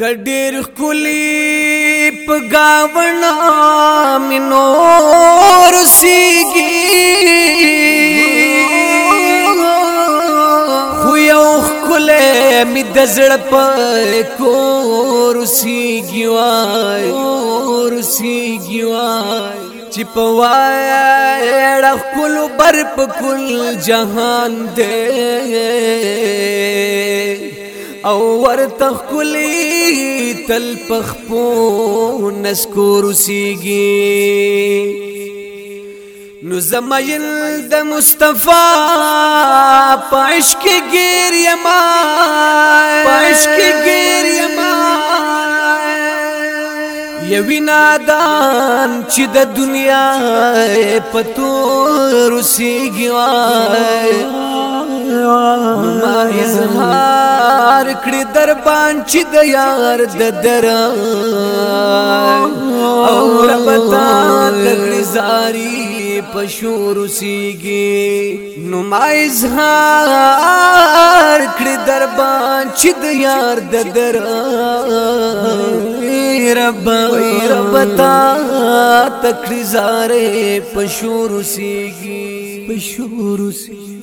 کڈیر کلی پگا بنا مینو رسی گی می دزڑ پائے کو رسی گیوائے کو رسی گیوائے چپوائے ایڑا کل برپ کل جہان دے او ورته خلی تل پخپو نسکور سیږي نو زمایل د مصطفی پښ کې گیر یما پښ کې گیر یما یوینا دان چې د دنیا پتو رسیږي وای ما کړی دربان چې د یار د در او رب تعالی کړی زاری پشور سیږي نو ما اظهار کړی دربان چې د یار د در رب رب تعالی تکړی زاری پشور سیږي پشور سیږي